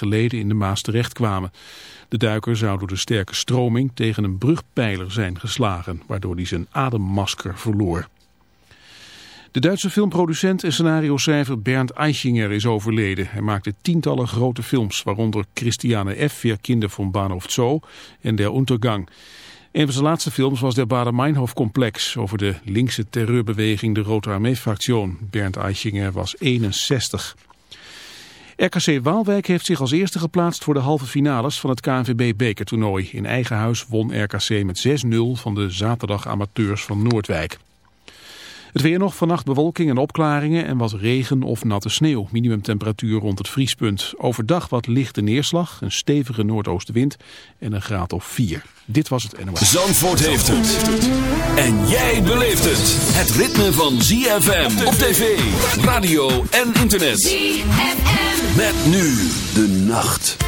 geleden in de Maas terechtkwamen. De duiker zou door de sterke stroming tegen een brugpijler zijn geslagen, waardoor hij zijn ademmasker verloor. De Duitse filmproducent en scenario-schrijver Bernd Eichinger is overleden. Hij maakte tientallen grote films, waaronder Christiane F., Vier Kinder von Bahnhof Zoo en Der Untergang. Een van zijn laatste films was Der Bader-Meinhof-complex over de linkse terreurbeweging de Rote Armee-fractie. Bernd Eichinger was 61. RKC Waalwijk heeft zich als eerste geplaatst voor de halve finales van het KNVB-bekertoernooi. In eigen huis won RKC met 6-0 van de zaterdag amateurs van Noordwijk. Het weer nog vannacht bewolking en opklaringen en wat regen of natte sneeuw. Minimumtemperatuur rond het vriespunt. Overdag wat lichte neerslag, een stevige noordoostenwind en een graad of 4. Dit was het NOS. Zandvoort heeft het. En jij beleeft het. Het ritme van ZFM op tv, radio en internet. ZFM. Met nu de nacht.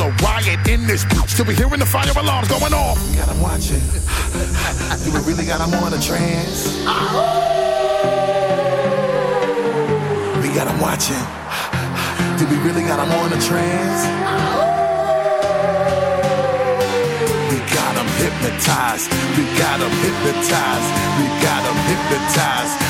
a riot in this bitch till we hearing the fire alarms going off. Got 'em watching. Do we really got 'em on a trance? We got 'em watching. Do we really got 'em on a trance? We got got 'em hypnotized. We got got 'em hypnotized. We got got 'em hypnotized.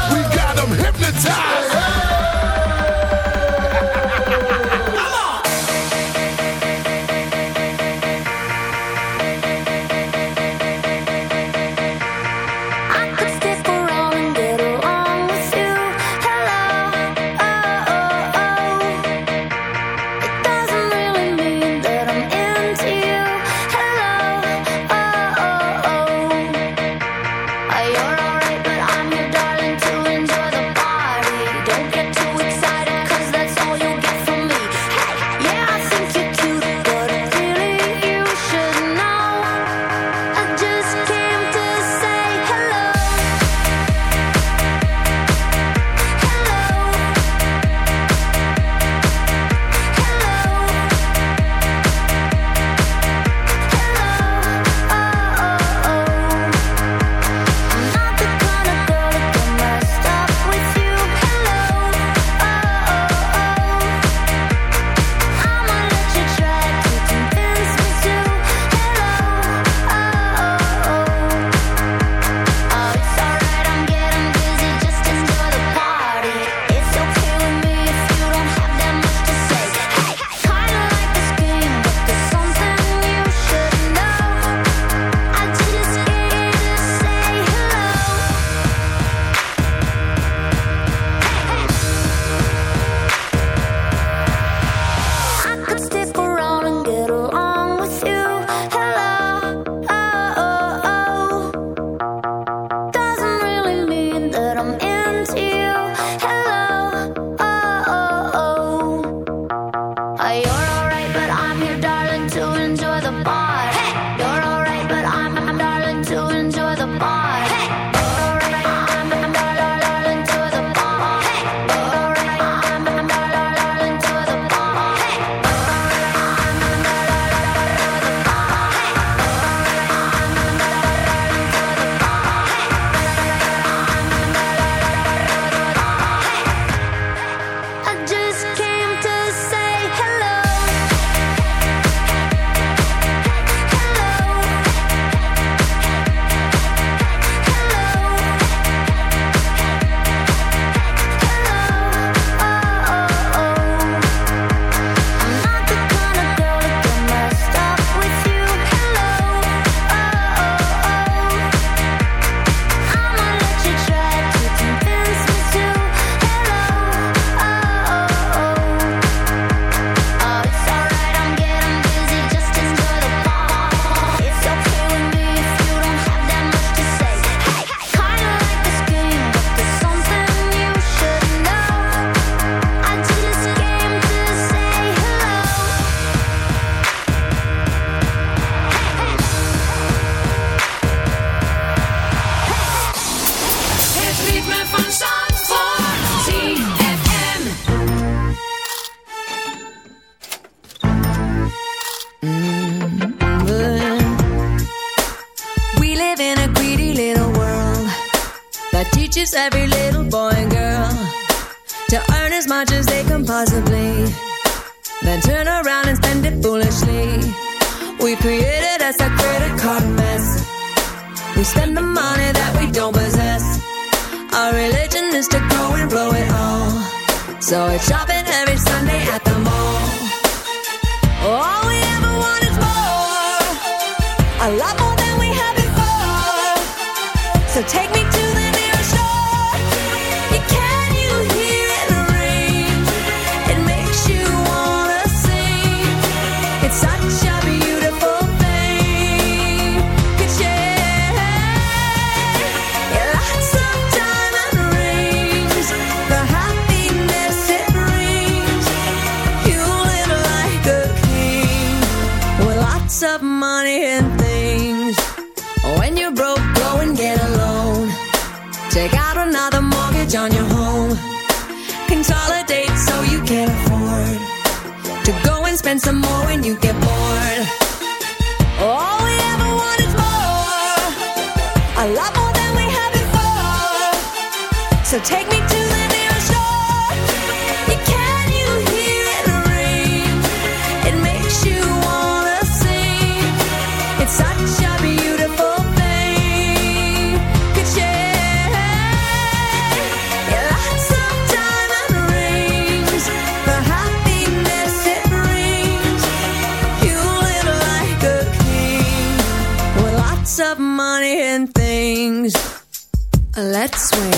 as much as they can possibly. Then turn around and spend it foolishly. We created us a credit card mess. We spend the money that we don't possess. Our religion is to go and blow it all. So it's shopping every Sunday at the mall. spend some more when you get bored. All we ever want is more. A lot more than we had before. So take me Let's swing.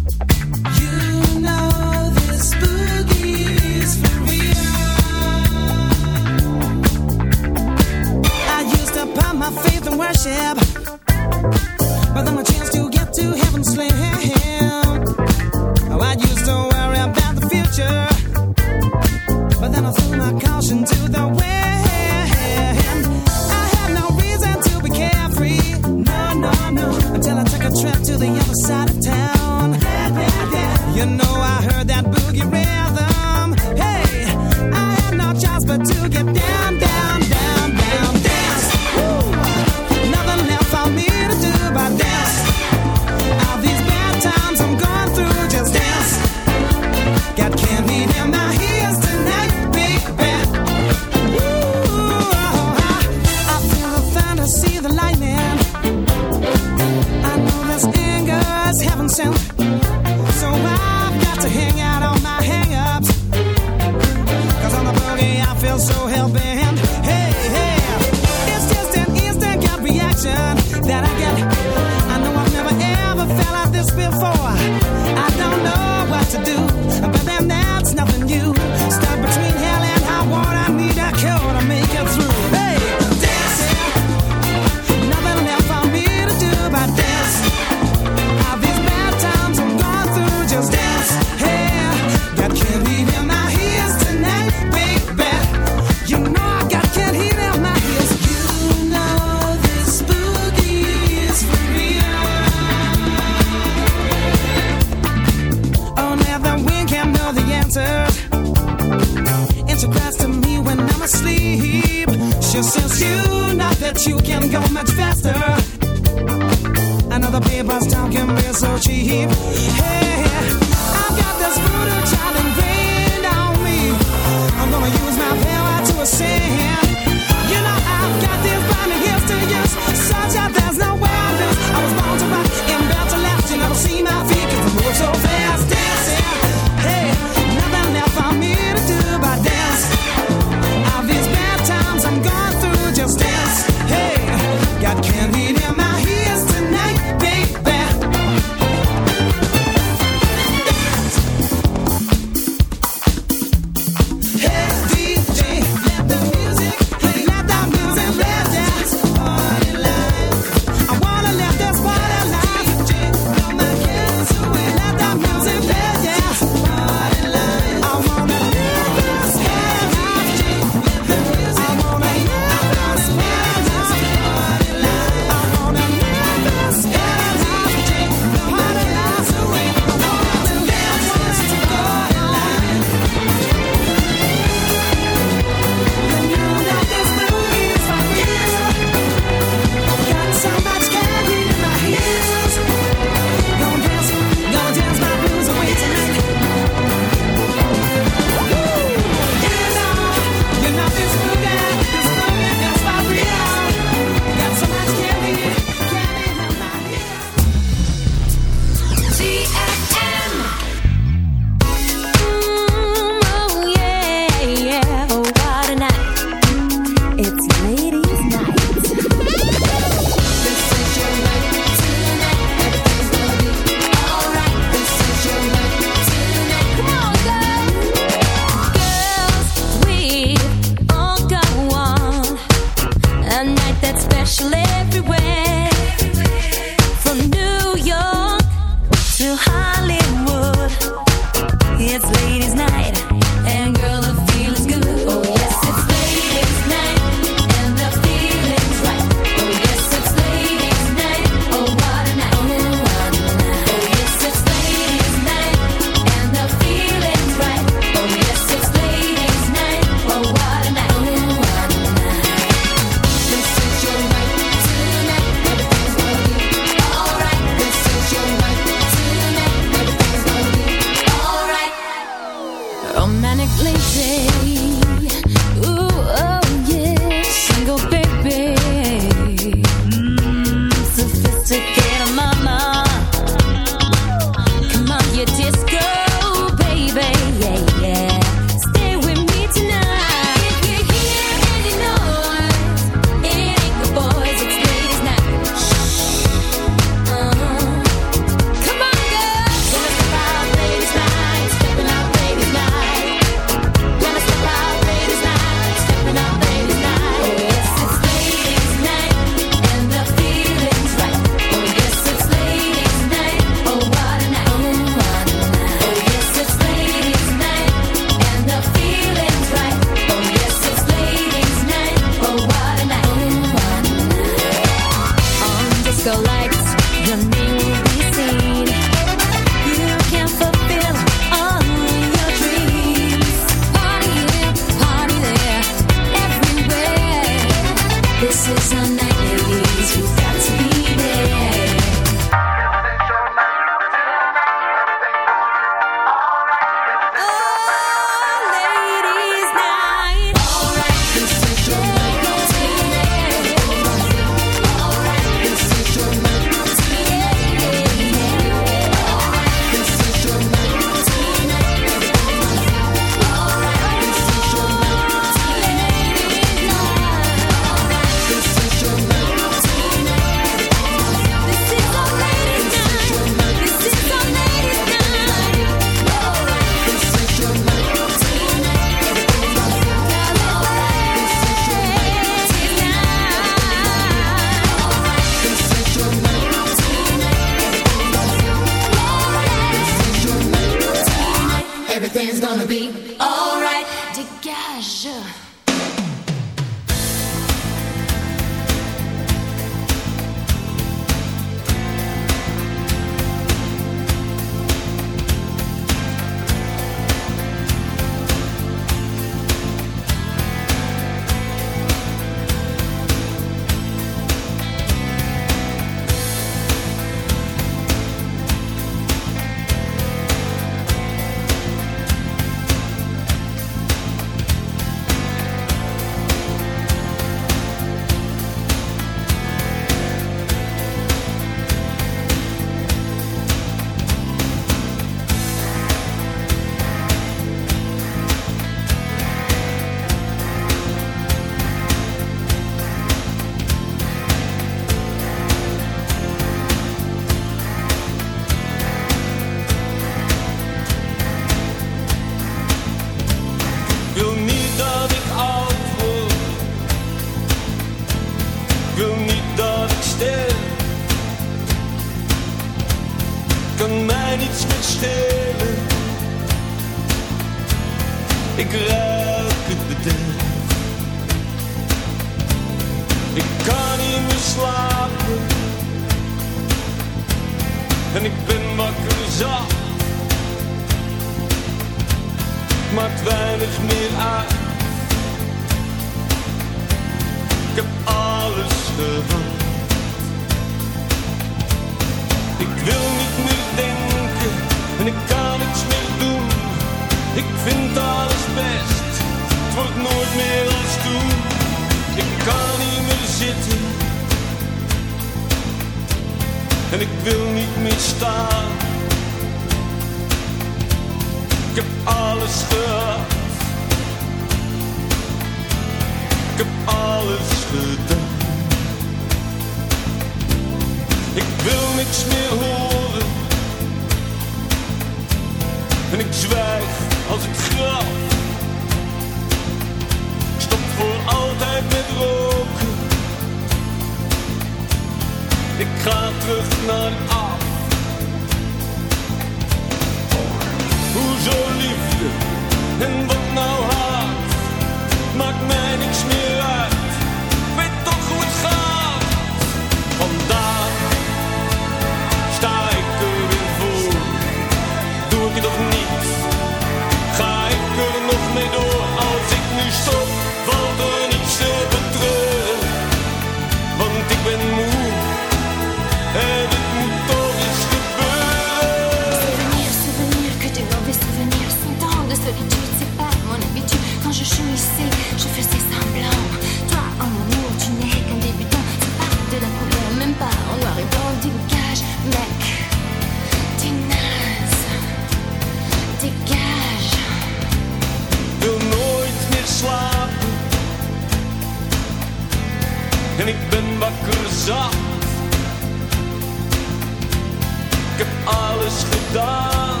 gedaan.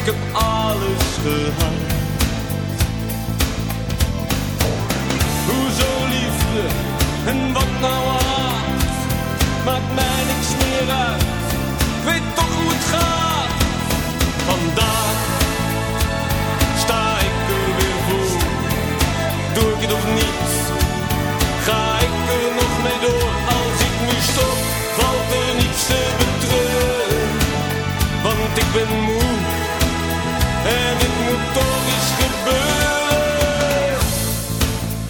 Ik heb alles gehad. Hoezo liefde en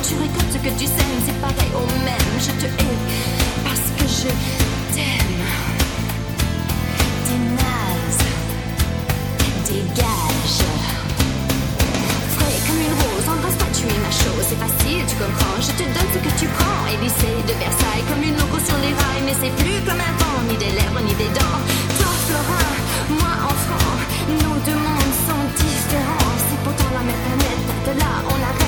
Tu récoltes ce que tu sèmes, c'est pareil au même. Je te hais parce que je t'aime. T'es dégage. Frais comme une rose, embrasse-toi, tu es ma chose. C'est facile, tu comprends. Je te donne ce que tu prends. Élysée de Versailles, comme une loco sur les rails. Mais c'est plus comme un vent, ni des lèvres, ni des dents. Toi, Florin, moi, enfant, nos deux mondes sont différents. C'est pourtant la même planète, de là, on arrête.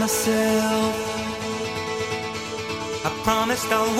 myself. I promised I'll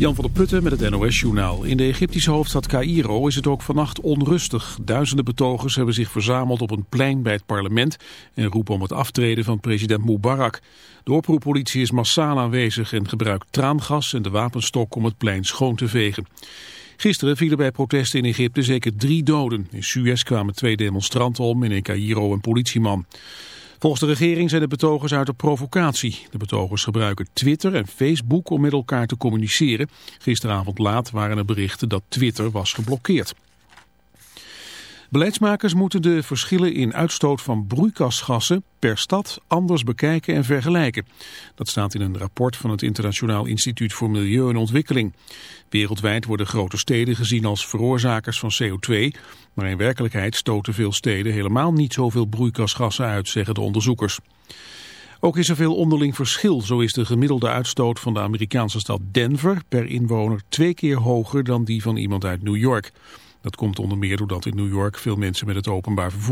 Jan van der Putten met het NOS-journaal. In de Egyptische hoofdstad Cairo is het ook vannacht onrustig. Duizenden betogers hebben zich verzameld op een plein bij het parlement... en roepen om het aftreden van president Mubarak. De oproeppolitie is massaal aanwezig en gebruikt traangas en de wapenstok om het plein schoon te vegen. Gisteren vielen bij protesten in Egypte zeker drie doden. In Suez kwamen twee demonstranten om en in Cairo een politieman. Volgens de regering zijn de betogers uit op provocatie. De betogers gebruiken Twitter en Facebook om met elkaar te communiceren. Gisteravond laat waren er berichten dat Twitter was geblokkeerd. Beleidsmakers moeten de verschillen in uitstoot van broeikasgassen per stad anders bekijken en vergelijken. Dat staat in een rapport van het Internationaal Instituut voor Milieu en Ontwikkeling. Wereldwijd worden grote steden gezien als veroorzakers van CO2, maar in werkelijkheid stoten veel steden helemaal niet zoveel broeikasgassen uit, zeggen de onderzoekers. Ook is er veel onderling verschil. Zo is de gemiddelde uitstoot van de Amerikaanse stad Denver per inwoner twee keer hoger dan die van iemand uit New York. Dat komt onder meer doordat in New York veel mensen met het openbaar vervoer